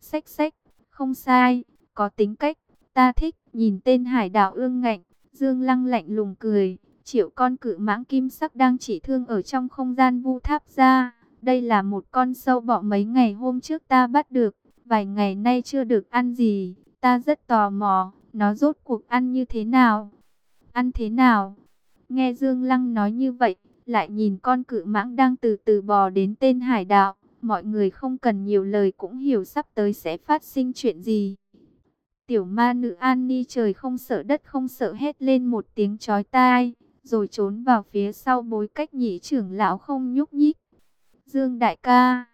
Xách xách, không sai, có tính cách, ta thích, nhìn tên hải đạo ương ngạnh, Dương Lăng lạnh lùng cười, triệu con cự mãng kim sắc đang chỉ thương ở trong không gian vu tháp ra. Đây là một con sâu bọ mấy ngày hôm trước ta bắt được, vài ngày nay chưa được ăn gì, ta rất tò mò, nó rốt cuộc ăn như thế nào? Ăn thế nào? Nghe Dương Lăng nói như vậy, lại nhìn con cự mãng đang từ từ bò đến tên hải đạo. Mọi người không cần nhiều lời cũng hiểu sắp tới sẽ phát sinh chuyện gì. Tiểu ma nữ An Ni trời không sợ đất không sợ hét lên một tiếng chói tai, rồi trốn vào phía sau bối cách nhị trưởng lão không nhúc nhích. Dương đại ca,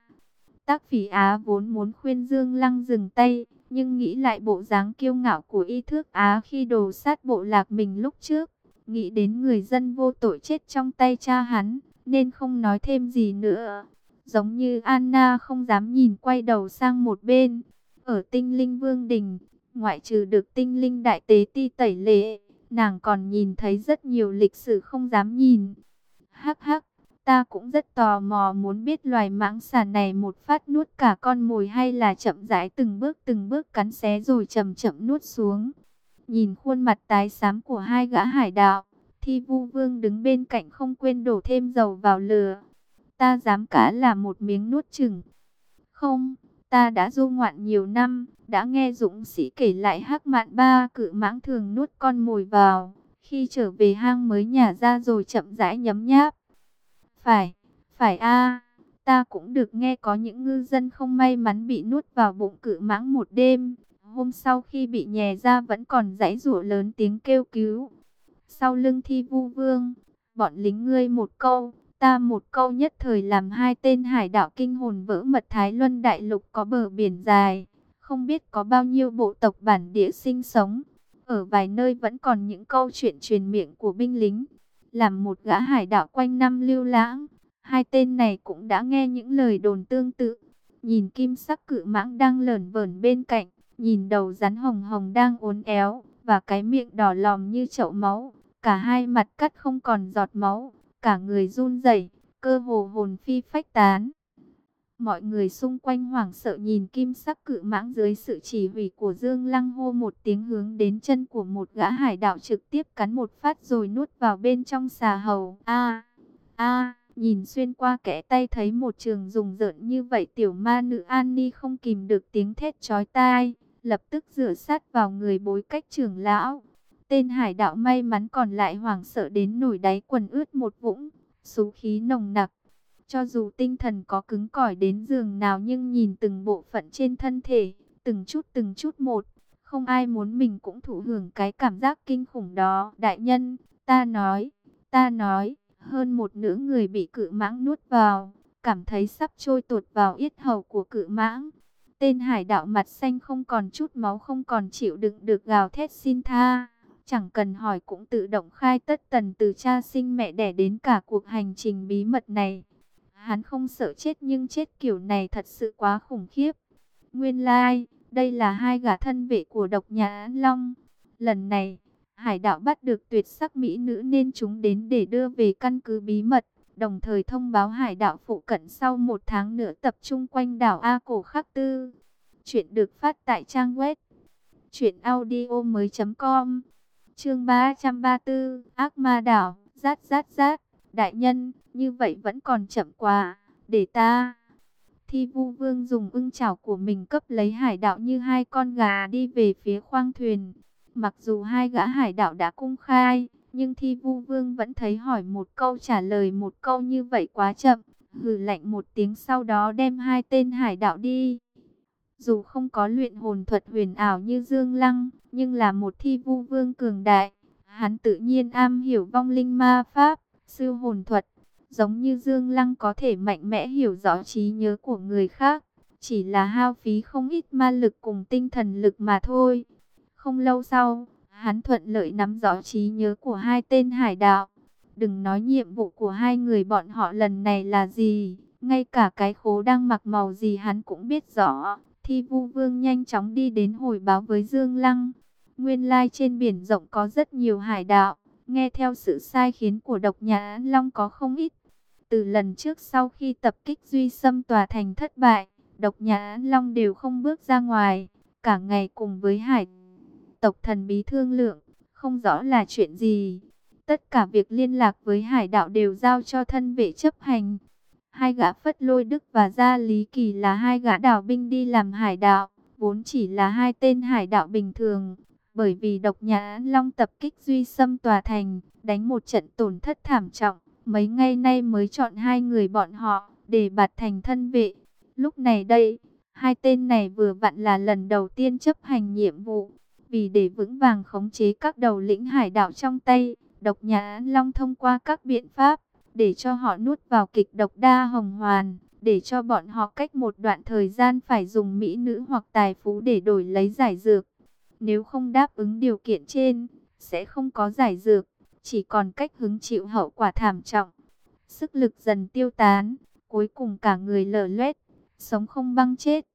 tác phỉ Á vốn muốn khuyên Dương Lăng dừng tay, nhưng nghĩ lại bộ dáng kiêu ngạo của y thước Á khi đồ sát bộ lạc mình lúc trước, nghĩ đến người dân vô tội chết trong tay cha hắn, nên không nói thêm gì nữa. Giống như Anna không dám nhìn quay đầu sang một bên. Ở tinh linh vương đình, ngoại trừ được tinh linh đại tế ti tẩy lệ, nàng còn nhìn thấy rất nhiều lịch sử không dám nhìn. Hắc hắc, ta cũng rất tò mò muốn biết loài mãng xà này một phát nuốt cả con mồi hay là chậm rãi từng bước từng bước cắn xé rồi chậm chậm nuốt xuống. Nhìn khuôn mặt tái xám của hai gã hải đạo, thi vu vương đứng bên cạnh không quên đổ thêm dầu vào lửa. Ta dám cả là một miếng nuốt chừng. Không, ta đã du ngoạn nhiều năm, đã nghe dũng sĩ kể lại hắc mạn ba cự mãng thường nuốt con mồi vào. Khi trở về hang mới nhả ra rồi chậm rãi nhấm nháp. Phải, phải a ta cũng được nghe có những ngư dân không may mắn bị nuốt vào bụng cự mãng một đêm hôm sau khi bị nhè ra vẫn còn rãy rủa lớn tiếng kêu cứu. Sau lưng thi vu vương, bọn lính ngươi một câu, ta một câu nhất thời làm hai tên hải đạo kinh hồn vỡ mật Thái Luân Đại Lục có bờ biển dài. Không biết có bao nhiêu bộ tộc bản địa sinh sống. Ở vài nơi vẫn còn những câu chuyện truyền miệng của binh lính. Làm một gã hải đạo quanh năm lưu lãng. Hai tên này cũng đã nghe những lời đồn tương tự. Nhìn kim sắc cự mãng đang lởn vởn bên cạnh nhìn đầu rắn hồng hồng đang uốn éo, và cái miệng đỏ lòm như chậu máu, cả hai mặt cắt không còn giọt máu, cả người run rẩy, cơ hồ hồn phi phách tán. Mọi người xung quanh hoảng sợ nhìn kim sắc cự mãng dưới sự chỉ huy của Dương Lăng hô một tiếng hướng đến chân của một gã hải đạo trực tiếp cắn một phát rồi nuốt vào bên trong xà hầu. A, a, nhìn xuyên qua kẽ tay thấy một trường dùng rợn như vậy tiểu ma nữ An Ni không kìm được tiếng thét chói tai lập tức rửa sát vào người bối cách trưởng lão. Tên hải đạo may mắn còn lại hoảng sợ đến nổi đáy quần ướt một vũng, số khí nồng nặc. Cho dù tinh thần có cứng cỏi đến giường nào nhưng nhìn từng bộ phận trên thân thể, từng chút từng chút một, không ai muốn mình cũng thụ hưởng cái cảm giác kinh khủng đó. Đại nhân, ta nói, ta nói, hơn một nữ người bị cự mãng nuốt vào, cảm thấy sắp trôi tuột vào yết hầu của cự mãng. Tên hải đạo mặt xanh không còn chút máu không còn chịu đựng được gào thét xin tha. Chẳng cần hỏi cũng tự động khai tất tần từ cha sinh mẹ đẻ đến cả cuộc hành trình bí mật này. Hắn không sợ chết nhưng chết kiểu này thật sự quá khủng khiếp. Nguyên lai, like, đây là hai gã thân vệ của độc nhà An Long. Lần này, hải đạo bắt được tuyệt sắc mỹ nữ nên chúng đến để đưa về căn cứ bí mật. Đồng thời thông báo hải đạo phụ cận sau một tháng nữa tập trung quanh đảo A Cổ Khắc Tư. Chuyện được phát tại trang web chuyệnaudio mới.com Chương 334 Ác Ma Đảo Rát rát rát Đại nhân, như vậy vẫn còn chậm quá, để ta... Thi vu vương dùng ưng chảo của mình cấp lấy hải đạo như hai con gà đi về phía khoang thuyền. Mặc dù hai gã hải đạo đã cung khai, nhưng thi vu vương vẫn thấy hỏi một câu trả lời một câu như vậy quá chậm. Hừ lạnh một tiếng sau đó đem hai tên hải đạo đi. Dù không có luyện hồn thuật huyền ảo như Dương Lăng, nhưng là một thi vu vương cường đại. Hắn tự nhiên am hiểu vong linh ma pháp, sư hồn thuật. Giống như Dương Lăng có thể mạnh mẽ hiểu rõ trí nhớ của người khác. Chỉ là hao phí không ít ma lực cùng tinh thần lực mà thôi. Không lâu sau, hắn thuận lợi nắm rõ trí nhớ của hai tên hải đạo. Đừng nói nhiệm vụ của hai người bọn họ lần này là gì. Ngay cả cái khố đang mặc màu gì hắn cũng biết rõ. Thi vu vương nhanh chóng đi đến hồi báo với Dương Lăng. Nguyên lai trên biển rộng có rất nhiều hải đạo. Nghe theo sự sai khiến của độc nhà Long có không ít. Từ lần trước sau khi tập kích Duy Xâm tòa thành thất bại, độc nhà Long đều không bước ra ngoài. Cả ngày cùng với hải tộc thần bí thương lượng, không rõ là chuyện gì. Tất cả việc liên lạc với hải đạo đều giao cho thân vệ chấp hành. Hai gã phất lôi đức và gia lý kỳ là hai gã đảo binh đi làm hải đạo, vốn chỉ là hai tên hải đạo bình thường. Bởi vì độc nhà Long tập kích duy xâm tòa thành, đánh một trận tổn thất thảm trọng, mấy ngày nay mới chọn hai người bọn họ để bạt thành thân vệ. Lúc này đây, hai tên này vừa vặn là lần đầu tiên chấp hành nhiệm vụ, vì để vững vàng khống chế các đầu lĩnh hải đảo trong tay, độc nhà Long thông qua các biện pháp, để cho họ nuốt vào kịch độc đa hồng hoàn, để cho bọn họ cách một đoạn thời gian phải dùng mỹ nữ hoặc tài phú để đổi lấy giải dược. Nếu không đáp ứng điều kiện trên, sẽ không có giải dược, chỉ còn cách hứng chịu hậu quả thảm trọng. Sức lực dần tiêu tán, cuối cùng cả người lở loét, sống không băng chết.